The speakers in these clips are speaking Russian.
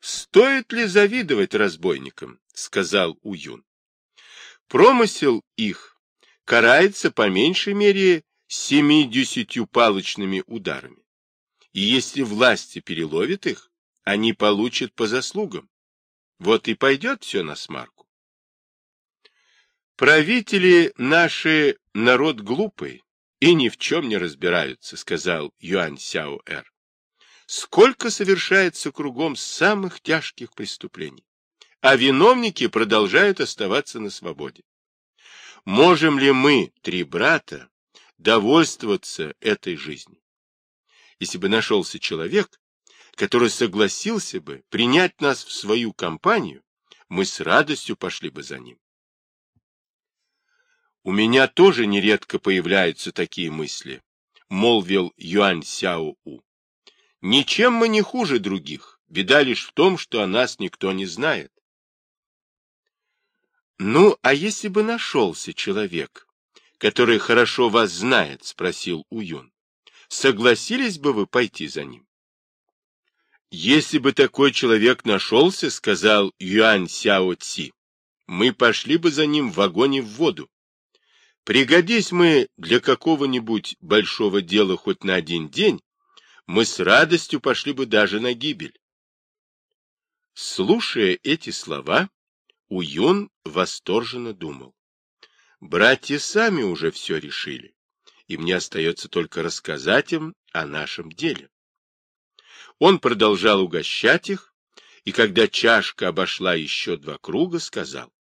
Стоит ли завидовать разбойникам, сказал Уюн. Промысел их карается по меньшей мере семидесятью палочными ударами. И если власти переловят их, они получат по заслугам. Вот и пойдет все на смарку. Правители наши народ глупый и ни в чем не разбираются, сказал Юань Сяо-Эр. Сколько совершается кругом самых тяжких преступлений, а виновники продолжают оставаться на свободе. Можем ли мы, три брата, довольствоваться этой жизнью? Если бы нашелся человек, который согласился бы принять нас в свою компанию, мы с радостью пошли бы за ним. У меня тоже нередко появляются такие мысли, молвил Юань Сяо У. Ничем мы не хуже других, беда лишь в том, что о нас никто не знает. Ну, а если бы нашелся человек, который хорошо вас знает, спросил Уюн, согласились бы вы пойти за ним? Если бы такой человек нашелся, сказал Юань Сяо Ци, мы пошли бы за ним в вагоне в воду. Пригодись мы для какого-нибудь большого дела хоть на один день, мы с радостью пошли бы даже на гибель. Слушая эти слова, Уюн восторженно думал. Братья сами уже все решили, и мне остается только рассказать им о нашем деле. Он продолжал угощать их, и когда чашка обошла еще два круга, сказал,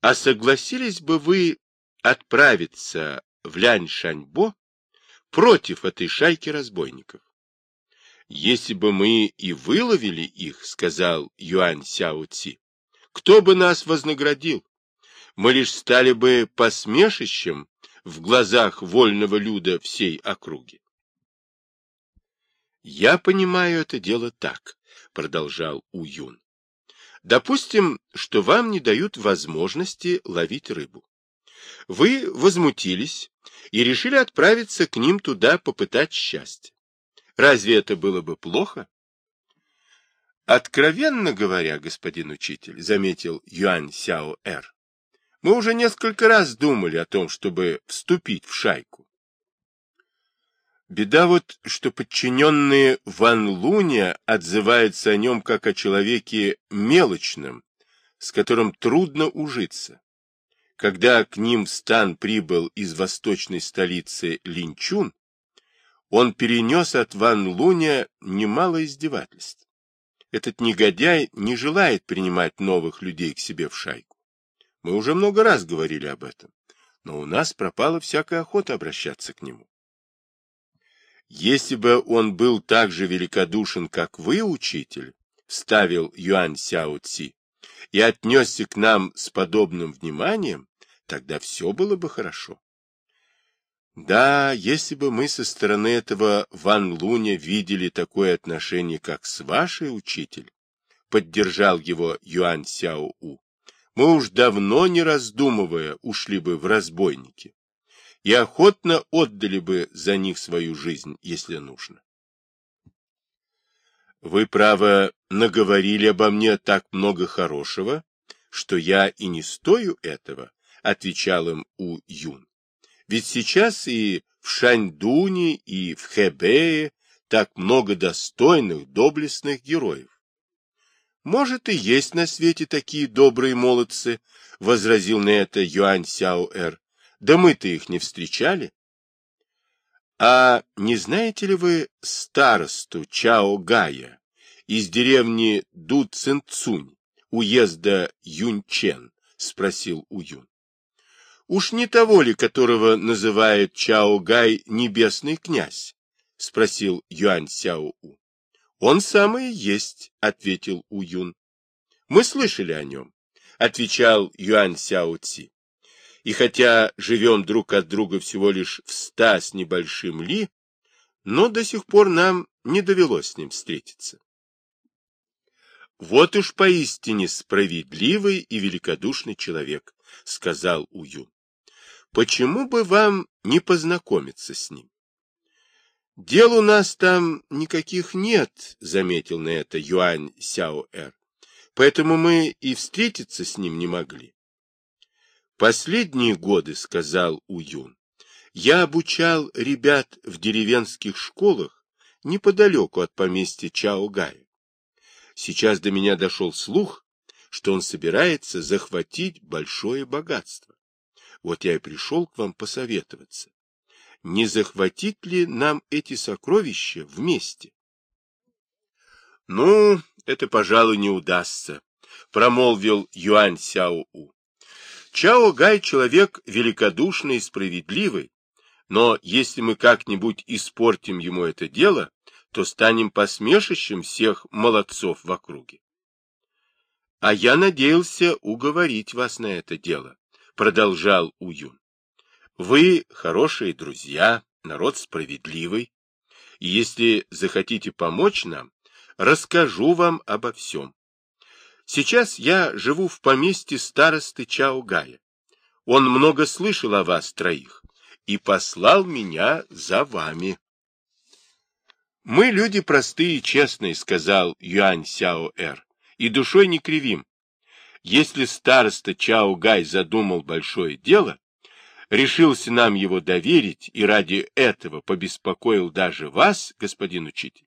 «А согласились бы вы отправиться в Лянь-Шаньбо против этой шайки разбойников. Если бы мы и выловили их, сказал Юань Сяо Ци, кто бы нас вознаградил? Мы лишь стали бы посмешищем в глазах вольного люда всей округи. Я понимаю это дело так, продолжал Уюн. Допустим, что вам не дают возможности ловить рыбу. Вы возмутились и решили отправиться к ним туда попытать счастье. Разве это было бы плохо? Откровенно говоря, господин учитель, заметил Юань Сяо Эр, мы уже несколько раз думали о том, чтобы вступить в шайку. Беда вот, что подчиненные Ван Луня отзываются о нем как о человеке мелочном, с которым трудно ужиться. Когда к ним в стан прибыл из восточной столицы Линчун, он перенес от Ван Луня немало издевательств. Этот негодяй не желает принимать новых людей к себе в шайку. Мы уже много раз говорили об этом, но у нас пропала всякая охота обращаться к нему. Если бы он был так же великодушен, как вы, учитель, вставил Юань Сяо Ци, и отнесся к нам с подобным вниманием, тогда все было бы хорошо. Да, если бы мы со стороны этого Ван Луня видели такое отношение, как с вашей, учитель, поддержал его Юань Сяо У, мы уж давно, не раздумывая, ушли бы в разбойники и охотно отдали бы за них свою жизнь, если нужно. Вы, право, наговорили обо мне так много хорошего, что я и не стою этого, — отвечал им У Юн. Ведь сейчас и в Шаньдуне, и в Хэбее так много достойных, доблестных героев. Может, и есть на свете такие добрые молодцы, — возразил на это Юань Сяо-Эр. Да мы-то их не встречали. А не знаете ли вы старосту Чао Гая из деревни Ду Цинцунь, уезда Юнчен? — спросил Уюн. Уж не того ли, которого называет Чао Гай небесный князь? — спросил Юань Сяо У. — Он самый есть, — ответил Уюн. — Мы слышали о нем, — отвечал Юань Сяо Ци. И хотя живем друг от друга всего лишь в ста с небольшим ли, но до сих пор нам не довелось с ним встретиться. Вот уж поистине справедливый и великодушный человек, — сказал Уюн. Почему бы вам не познакомиться с ним? Дел у нас там никаких нет, заметил на это Юань Сяо-Эр. Поэтому мы и встретиться с ним не могли. Последние годы, сказал Уюн, я обучал ребят в деревенских школах неподалеку от поместья Чао-Гая. Сейчас до меня дошел слух, что он собирается захватить большое богатство. Вот я и пришел к вам посоветоваться. Не захватить ли нам эти сокровища вместе? — Ну, это, пожалуй, не удастся, — промолвил Юань Сяо-У. Чао Гай человек великодушный и справедливый, но если мы как-нибудь испортим ему это дело, то станем посмешищем всех молодцов в округе. — А я надеялся уговорить вас на это дело, — продолжал Уюн. — Вы хорошие друзья, народ справедливый, и если захотите помочь нам, расскажу вам обо всем. Сейчас я живу в поместье старосты Чао Гая. Он много слышал о вас троих и послал меня за вами. Мы люди простые и честные, сказал Юань Сяо-Эр, и душой не кривим. Если староста Чао Гай задумал большое дело, решился нам его доверить и ради этого побеспокоил даже вас, господин учитель,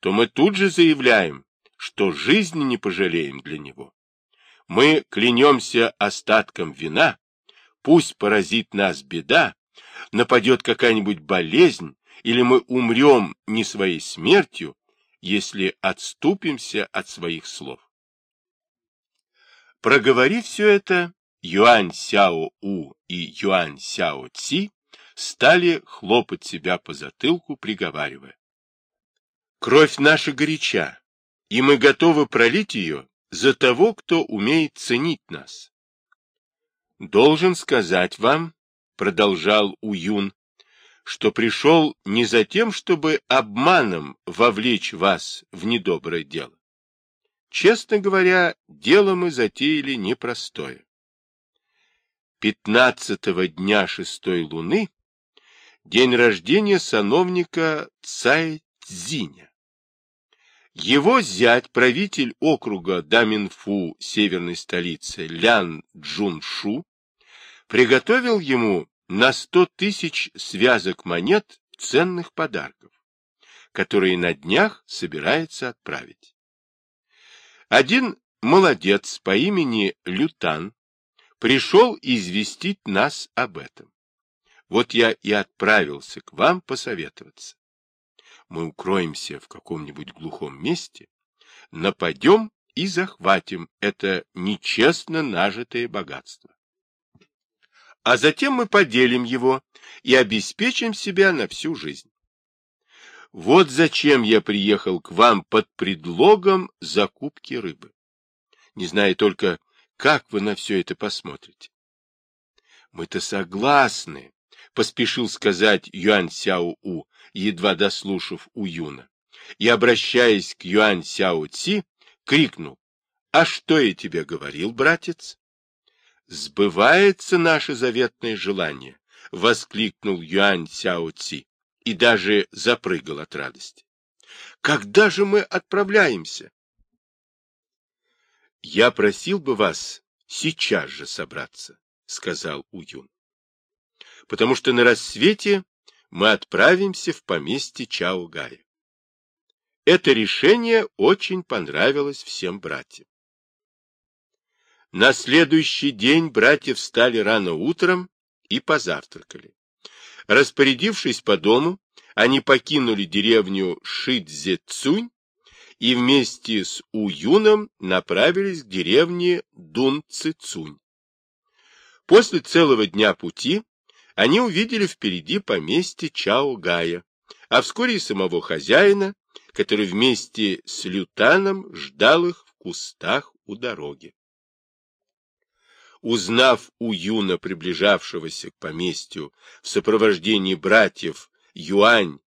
то мы тут же заявляем, что жизни не пожалеем для него. Мы клянемся остатком вина, пусть поразит нас беда, нападет какая-нибудь болезнь, или мы умрем не своей смертью, если отступимся от своих слов. Проговорив все это, Юань Сяо У и Юань Сяо Ци стали хлопать себя по затылку, приговаривая. Кровь наша горяча, и мы готовы пролить ее за того, кто умеет ценить нас. Должен сказать вам, продолжал Уюн, что пришел не за тем, чтобы обманом вовлечь вас в недоброе дело. Честно говоря, дело мы затеяли непростое. Пятнадцатого дня шестой луны день рождения сановника Цай Цзиня. Его зять, правитель округа Даминфу северной столицы Лян Джуншу, приготовил ему на сто тысяч связок монет ценных подарков, которые на днях собирается отправить. Один молодец по имени Лютан пришел известить нас об этом. Вот я и отправился к вам посоветоваться. Мы укроемся в каком-нибудь глухом месте, нападем и захватим это нечестно нажитое богатство а затем мы поделим его и обеспечим себя на всю жизнь. Вот зачем я приехал к вам под предлогом закупки рыбы. Не знаю только, как вы на все это посмотрите. Мы-то согласны, поспешил сказать Юань Сяо У, едва дослушав У Юна, и, обращаясь к Юань Сяо Ци, крикнул, «А что я тебе говорил, братец?» «Сбывается наше заветное желание!» — воскликнул Юань Сяо Ци и даже запрыгал от радости. «Когда же мы отправляемся?» «Я просил бы вас сейчас же собраться», — сказал Уюн. «Потому что на рассвете мы отправимся в поместье Чао-Гая». Это решение очень понравилось всем братьям. На следующий день братья встали рано утром и позавтракали. Распорядившись по дому, они покинули деревню Шидзе-Цунь и вместе с Уюном направились к деревне Дун-Цицунь. После целого дня пути они увидели впереди поместье Чао-Гая, а вскоре и самого хозяина, который вместе с Лютаном ждал их в кустах у дороги. Узнав у Юна, приближавшегося к поместью в сопровождении братьев Юань,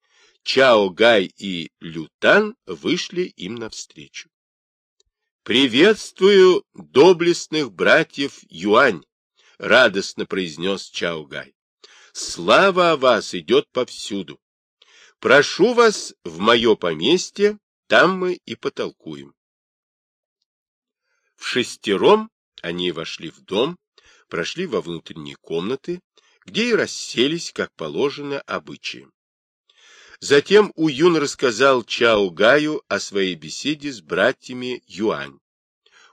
Чао Гай и Лютан, вышли им навстречу. «Приветствую доблестных братьев Юань!» — радостно произнес Чао Гай. «Слава о вас идет повсюду. Прошу вас в мое поместье, там мы и потолкуем. В шестером они вошли в дом, прошли во внутренние комнаты, где и расселись, как положено, обычаем. Затем Уюн рассказал Чао Гаю о своей беседе с братьями Юань,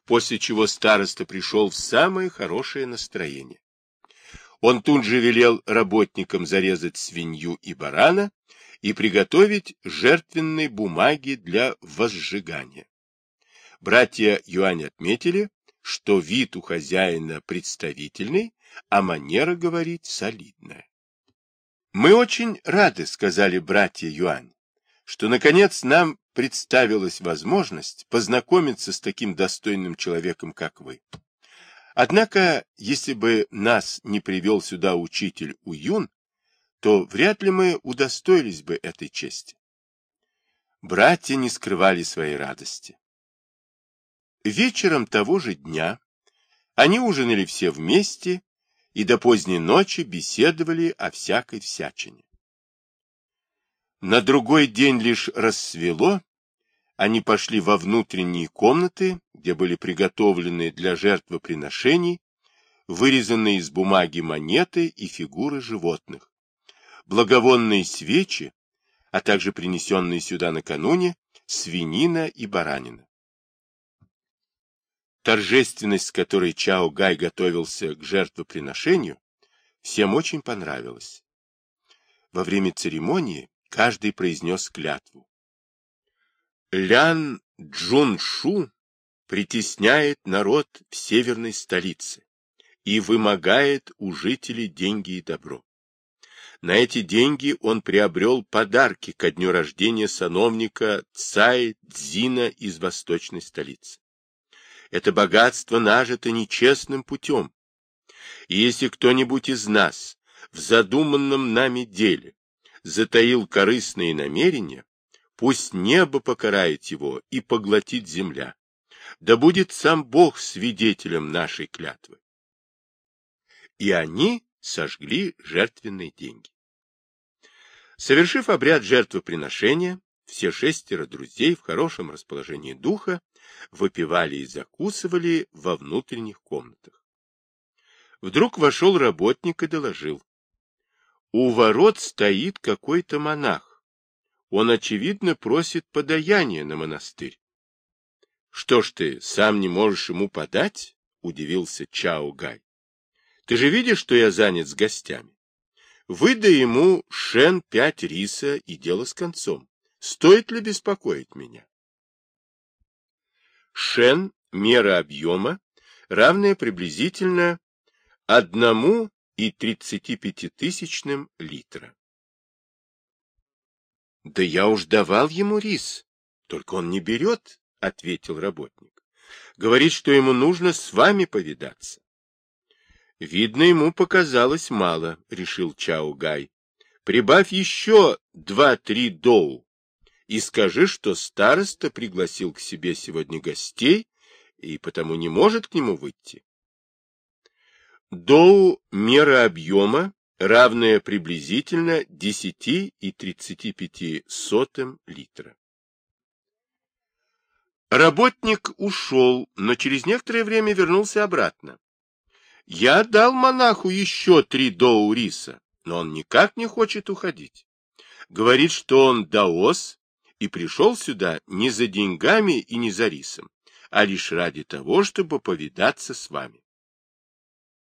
после чего староста пришел в самое хорошее настроение. Он тут же велел работникам зарезать свинью и барана и приготовить жертвенные бумаги для возжигания. Братья Юань отметили, что вид у хозяина представительный, а манера говорить солидная. «Мы очень рады», — сказали братья Юань, «что, наконец, нам представилась возможность познакомиться с таким достойным человеком, как вы. Однако, если бы нас не привел сюда учитель Уюн, то вряд ли мы удостоились бы этой чести». Братья не скрывали своей радости. Вечером того же дня они ужинали все вместе и до поздней ночи беседовали о всякой всячине. На другой день лишь рассвело, они пошли во внутренние комнаты, где были приготовлены для жертвоприношений, вырезанные из бумаги монеты и фигуры животных, благовонные свечи, а также принесенные сюда накануне свинина и баранина. Торжественность, с которой Чао Гай готовился к жертвоприношению, всем очень понравилась. Во время церемонии каждый произнес клятву. Лян Джун Шу притесняет народ в северной столице и вымогает у жителей деньги и добро. На эти деньги он приобрел подарки ко дню рождения сановника Цай Цзина из восточной столицы. Это богатство нажито нечестным путем. И если кто-нибудь из нас в задуманном нами деле затаил корыстные намерения, пусть небо покарает его и поглотит земля. Да будет сам Бог свидетелем нашей клятвы. И они сожгли жертвенные деньги. Совершив обряд жертвоприношения, все шестеро друзей в хорошем расположении духа выпивали и закусывали во внутренних комнатах. Вдруг вошел работник и доложил. У ворот стоит какой-то монах. Он, очевидно, просит подаяние на монастырь. — Что ж ты, сам не можешь ему подать? — удивился Чао Гай. — Ты же видишь, что я занят с гостями? Выдай ему шен пять риса и дело с концом. Стоит ли беспокоить меня? Шен – мера объема, равная приблизительно 1,35 литра. Да я уж давал ему рис, только он не берет, — ответил работник. Говорит, что ему нужно с вами повидаться. Видно, ему показалось мало, — решил Чао Гай. Прибавь еще два-три доу и скажи, что староста пригласил к себе сегодня гостей и потому не может к нему выйти. Доу – мера объема, равная приблизительно 10 и 35 сотым литра. Работник ушел, но через некоторое время вернулся обратно. Я дал монаху еще три доу риса, но он никак не хочет уходить. Говорит, что он даос и пришел сюда не за деньгами и не за рисом, а лишь ради того, чтобы повидаться с вами.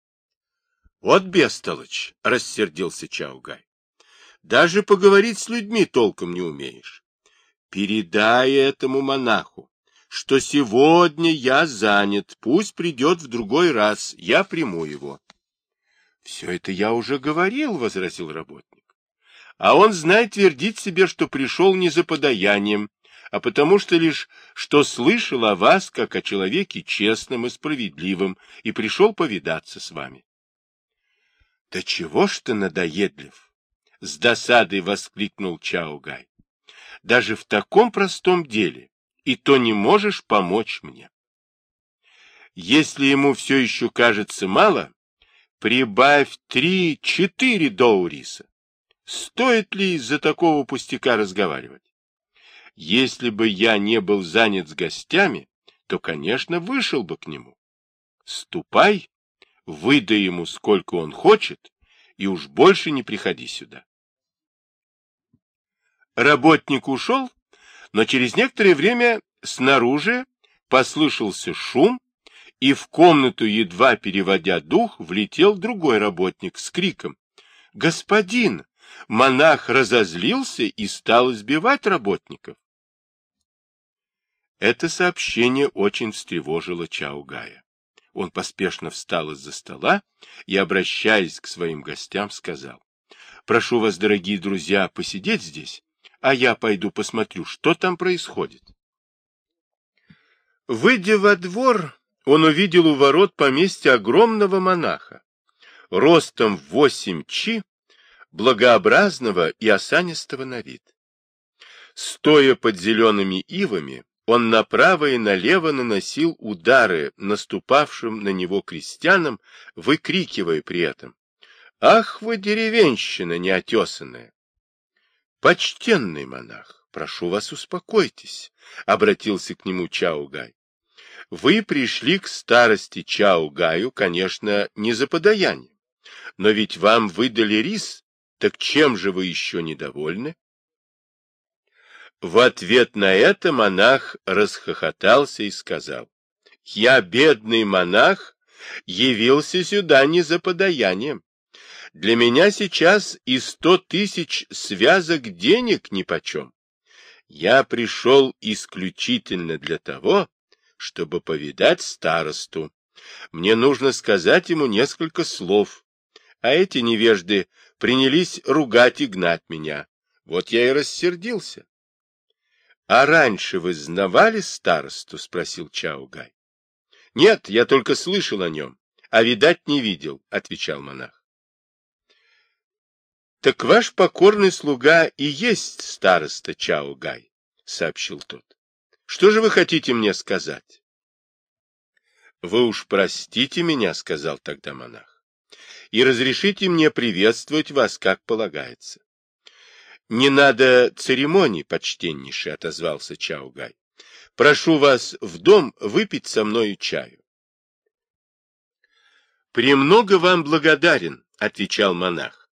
— Вот бестолочь! — рассердился Чаугай. — Даже поговорить с людьми толком не умеешь. Передай этому монаху, что сегодня я занят, пусть придет в другой раз, я приму его. — Все это я уже говорил, — возразил работник. А он, знает, твердит себе, что пришел не за подаянием, а потому что лишь что слышал о вас, как о человеке честном и справедливом, и пришел повидаться с вами. — Да чего ж ты надоедлив? — с досадой воскликнул Чаугай. — Даже в таком простом деле и то не можешь помочь мне. Если ему все еще кажется мало, прибавь три-четыре доуриса. Стоит ли из-за такого пустяка разговаривать? Если бы я не был занят с гостями, то, конечно, вышел бы к нему. Ступай, выдай ему сколько он хочет, и уж больше не приходи сюда. Работник ушел, но через некоторое время снаружи послышался шум, и в комнату, едва переводя дух, влетел другой работник с криком. — Господин! Монах разозлился и стал избивать работников. Это сообщение очень встревожило Чаугая. Он поспешно встал из-за стола и, обращаясь к своим гостям, сказал, «Прошу вас, дорогие друзья, посидеть здесь, а я пойду посмотрю, что там происходит». Выйдя во двор, он увидел у ворот поместья огромного монаха, ростом в восемь чи, благообразного и осанистого на вид. Стоя под зелеными ивами, он направо и налево наносил удары наступавшим на него крестьянам, выкрикивая при этом «Ах вы, деревенщина неотесанная!» «Почтенный монах, прошу вас, успокойтесь», — обратился к нему Чаугай. «Вы пришли к старости Чаугаю, конечно, не за подаяние, но ведь вам выдали рис, так чем же вы еще недовольны?» В ответ на это монах расхохотался и сказал, «Я, бедный монах, явился сюда не за подаянием. Для меня сейчас и сто тысяч связок денег нипочем. Я пришел исключительно для того, чтобы повидать старосту. Мне нужно сказать ему несколько слов, а эти невежды принялись ругать и гнать меня. Вот я и рассердился. — А раньше вы знавали старосту? — спросил Чаугай. — Нет, я только слышал о нем, а видать не видел, — отвечал монах. — Так ваш покорный слуга и есть староста Чаугай, — сообщил тот. — Что же вы хотите мне сказать? — Вы уж простите меня, — сказал тогда монах, — и разрешите мне приветствовать вас, как полагается. — Не надо церемоний, почтеннейший, — отозвался Чаугай. — Прошу вас в дом выпить со мною чаю. — Премного вам благодарен, — отвечал монах,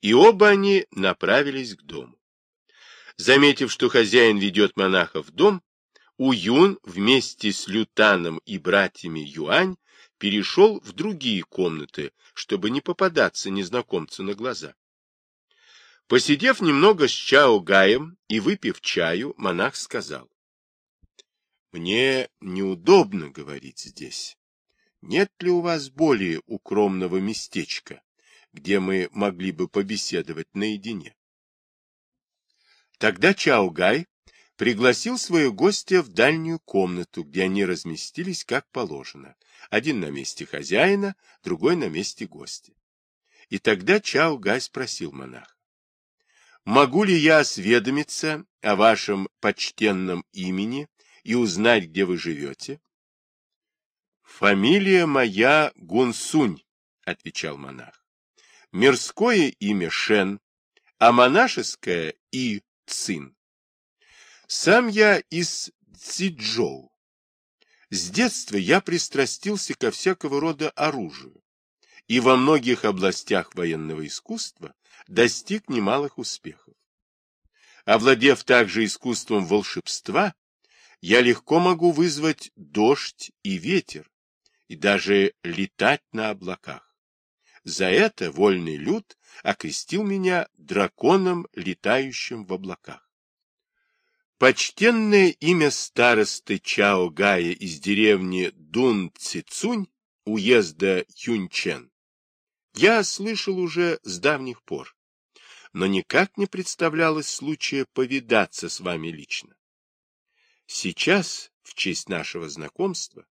и оба они направились к дому. Заметив, что хозяин ведет монаха в дом, Уюн вместе с Лютаном и братьями Юань перешел в другие комнаты, чтобы не попадаться незнакомцу на глаза. Посидев немного с Чао Гаем и выпив чаю, монах сказал, «Мне неудобно говорить здесь. Нет ли у вас более укромного местечка, где мы могли бы побеседовать наедине?» Тогда Чао Гай пригласил своего гостя в дальнюю комнату, где они разместились как положено. Один на месте хозяина, другой на месте гостя. И тогда Чао Гай спросил монаха, Могу ли я осведомиться о вашем почтенном имени и узнать, где вы живете? Фамилия моя Гунсунь, отвечал монах. Мирское имя Шен, а монашеское И Цин. Сам я из Цзиджоу. С детства я пристрастился ко всякого рода оружию и во многих областях военного искусства достиг немалых успехов. Овладев также искусством волшебства, я легко могу вызвать дождь и ветер, и даже летать на облаках. За это вольный люд окрестил меня драконом, летающим в облаках. Почтенное имя старосты Чао Гая из деревни Дун Цицунь, уезда Юньчен, я слышал уже с давних пор но никак не представлялось случая повидаться с вами лично. Сейчас, в честь нашего знакомства,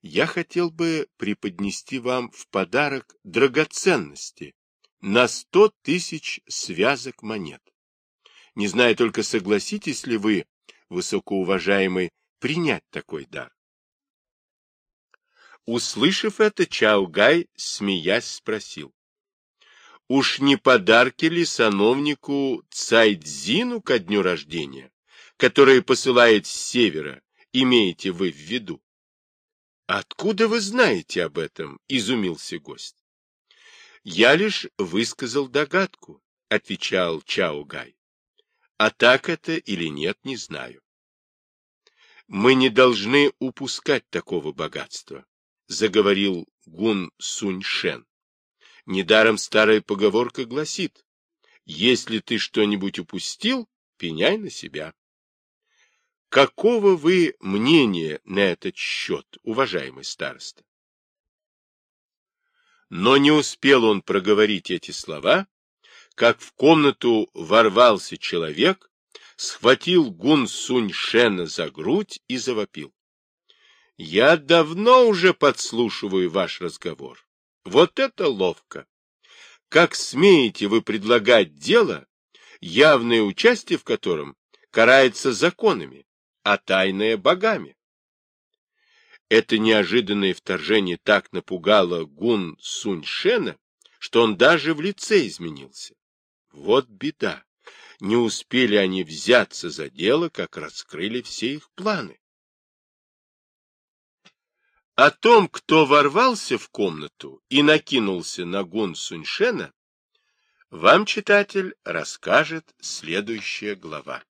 я хотел бы преподнести вам в подарок драгоценности на сто тысяч связок монет. Не знаю только, согласитесь ли вы, высокоуважаемый, принять такой дар. Услышав это, Чаугай, смеясь, спросил. Уж не подарки ли сановнику Цайдзину ко дню рождения, который посылает с севера, имеете вы в виду? Откуда вы знаете об этом? изумился гость. Я лишь высказал догадку, отвечал Чао Гай. А так это или нет, не знаю. Мы не должны упускать такого богатства, заговорил Гун Сунь Шен. Недаром старая поговорка гласит, если ты что-нибудь упустил, пеняй на себя. Какого вы мнения на этот счет, уважаемый староста? Но не успел он проговорить эти слова, как в комнату ворвался человек, схватил Гун Сунь Шена за грудь и завопил. — Я давно уже подслушиваю ваш разговор. Вот это ловко! Как смеете вы предлагать дело, явное участие в котором карается законами, а тайное богами? Это неожиданное вторжение так напугало Гун Суньшена, что он даже в лице изменился. Вот беда. Не успели они взяться за дело, как раскрыли все их планы. О том, кто ворвался в комнату и накинулся на Гун Суньшена, вам, читатель, расскажет следующая глава.